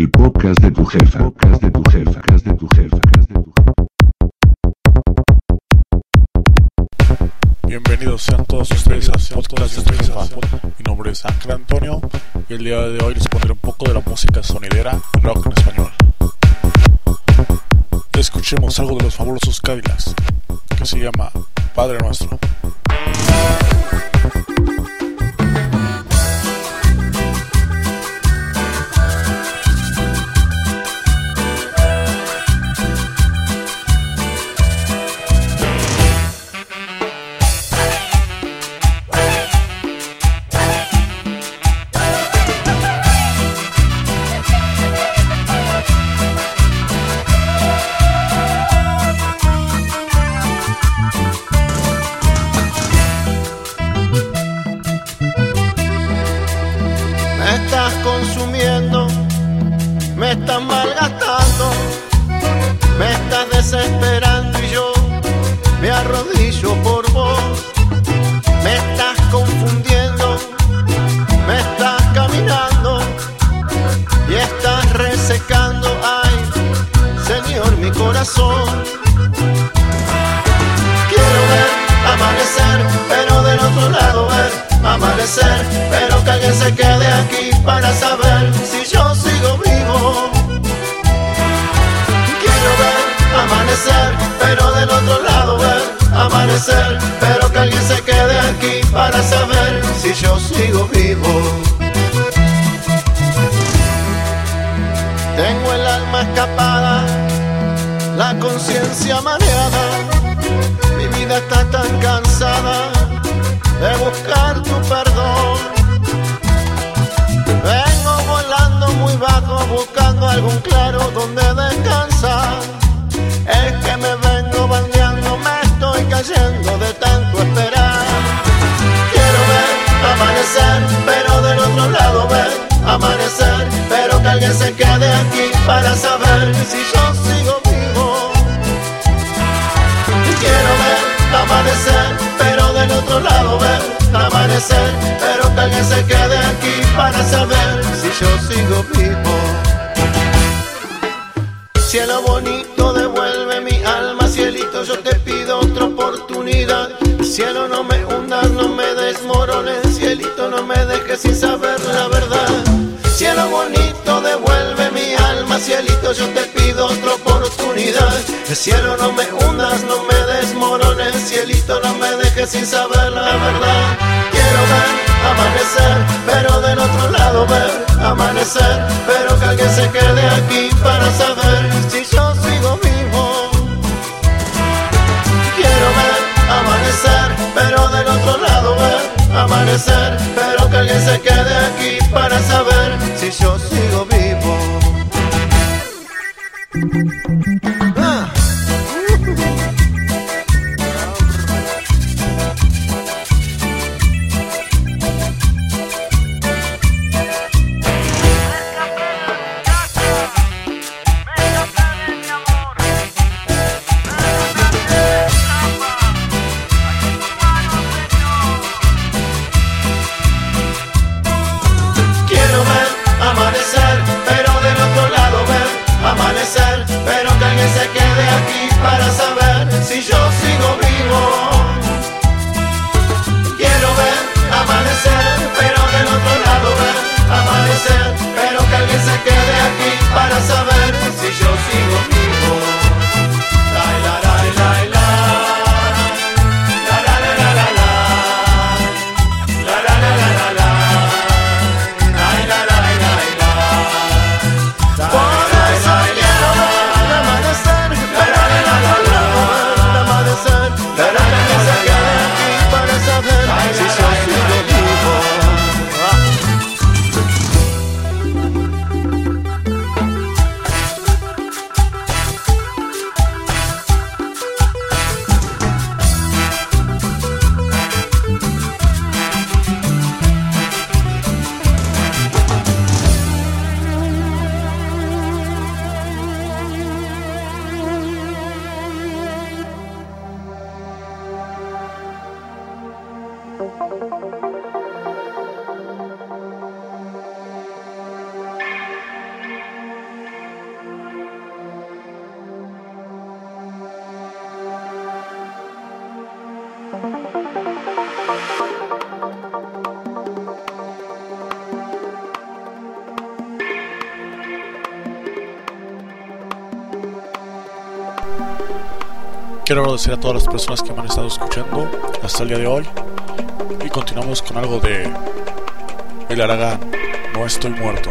El podcast de tu jefa. Podcast de tu jefa. Podcast de tu jefa. Podcast de tu jefa. Bienvenidos sean todos ustedes al podcast de tu jefa. Mi nombre es Ángel Antonio y el día de hoy les pondré un poco de la música sonidera rock en español. Escuchemos algo de los fabulosos Cadillacs que se llama Padre Nuestro. Tengo el alma escapada, la conciencia mareada, mi vida está tan cansada de buscar tu perdón. Vengo volando muy bajo buscando algún claro donde descansar. Es que me vengo bandeando, me estoy cayendo de tanto esperar. Quiero ver amanecer, pero del otro lado ver amanecer, se quede aquí para saber si yo sigo vivo. Quiero ver amanecer, pero del otro lado ver amanecer, pero que alguien se quede aquí para saber si yo sigo vivo. Cielo bonito, devuelve mi alma, cielito, yo te pido otra oportunidad. Cielo, no me hundas, no me desmorones, cielito, no me dejes sin saber la verdad. Cielo bonito, cielito, yo te pido otra oportunidad. Cielo, no me hundas, no me desmorones, cielito, no me dejes sin saber la verdad. Quiero ver amanecer, pero del otro lado ver amanecer, pero que alguien se quede aquí para saber si yo sigo vivo. Quiero ver amanecer, pero del otro lado ver amanecer, pero que alguien se quede aquí Quiero agradecer a todas las personas que me han estado escuchando hasta el día de hoy. Y continuamos con algo de El Aragán. No estoy muerto.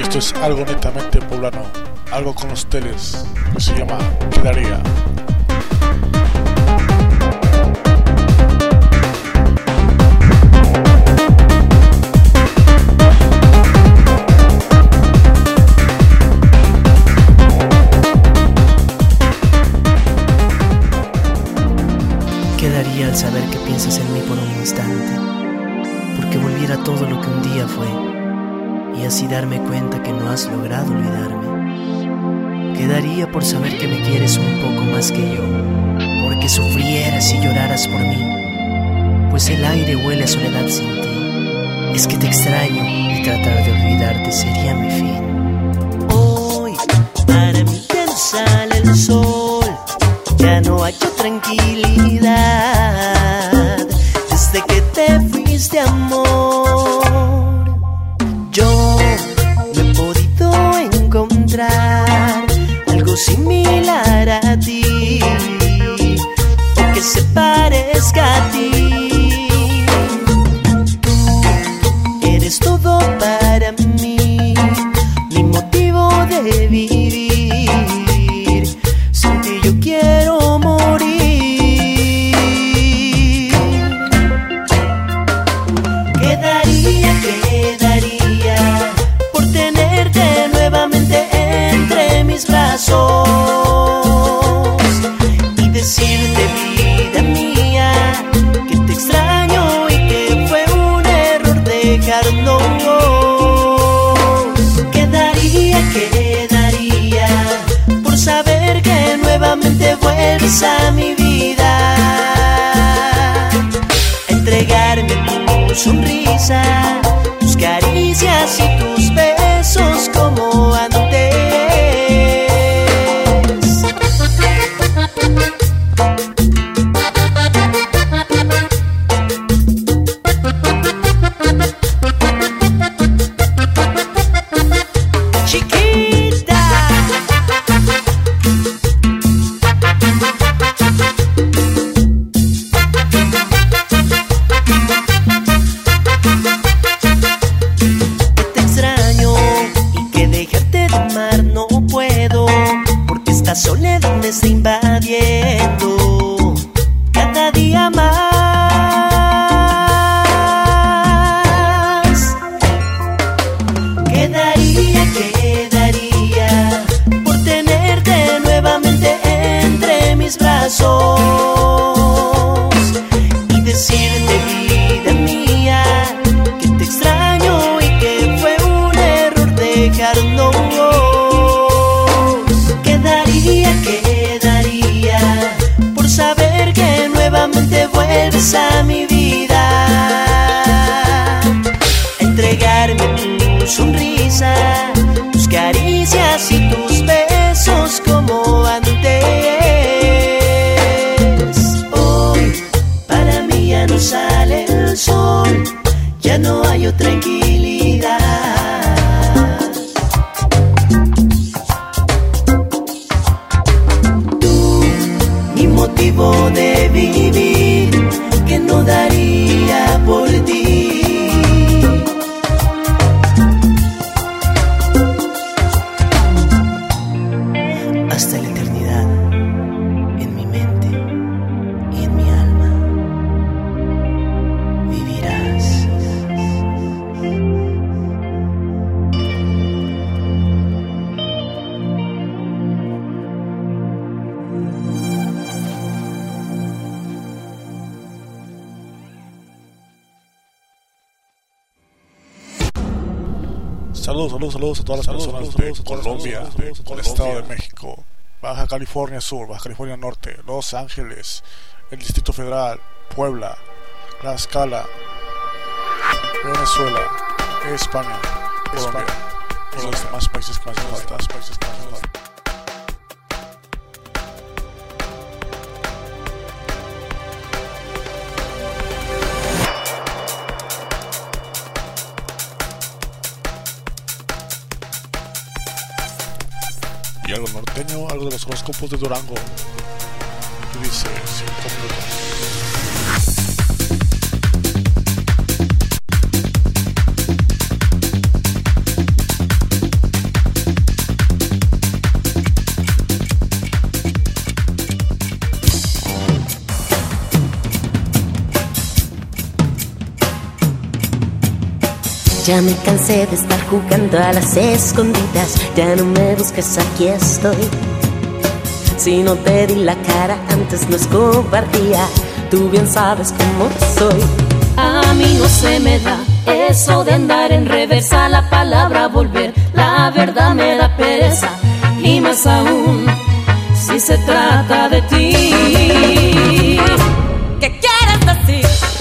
Esto es algo netamente poblano, algo con los teles, que se llama Quedaría. por saber que me quieres un poco más que yo, porque sufrieras y lloraras por mí, pues el aire huele a soledad sin ti. Es que te extraño y tratar de olvidarte sería mi fin. Hoy para mí ya sale el sol, ya no hay todo quiser me A mi vida. Entregarme tu sonrisa, tus caricias y tus besos como antes. Hoy para mí ya no sale el sol, ya no hay otra tranquilidad. De vivir, que no daría por ti. Saludos, saludos, saludos a todas las personas. de Colombia, del Estado de México, Baja California Sur, Baja California Norte, Los Ángeles, el Distrito Federal, Puebla, Tlaxcala, Venezuela, España, Colombia. Y los demás países que falta. países que falta. Y algo norteño, algo de los horóscopos de Durango. Dice. Ya me cansé de estar jugando a las escondidas, ya no me busques, aquí estoy. Si no te di la cara antes no es cobardía, tú bien sabes cómo soy. A mí no se me da eso de andar en reversa, la palabra volver, la verdad me da pereza, y más aún si se trata de ti. ¿Qué quieres decir?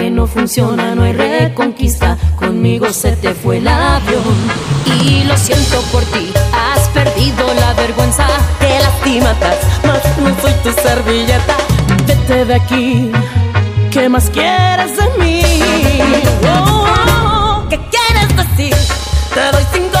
que no funciona, no hay reconquista, conmigo se te fue el avión. Y lo siento por ti, has perdido la vergüenza, te lastimatas, más no soy tu servilleta. Vete de aquí, ¿qué más quieres de mí? Oh, ¿Qué quieres decir? Te doy cinco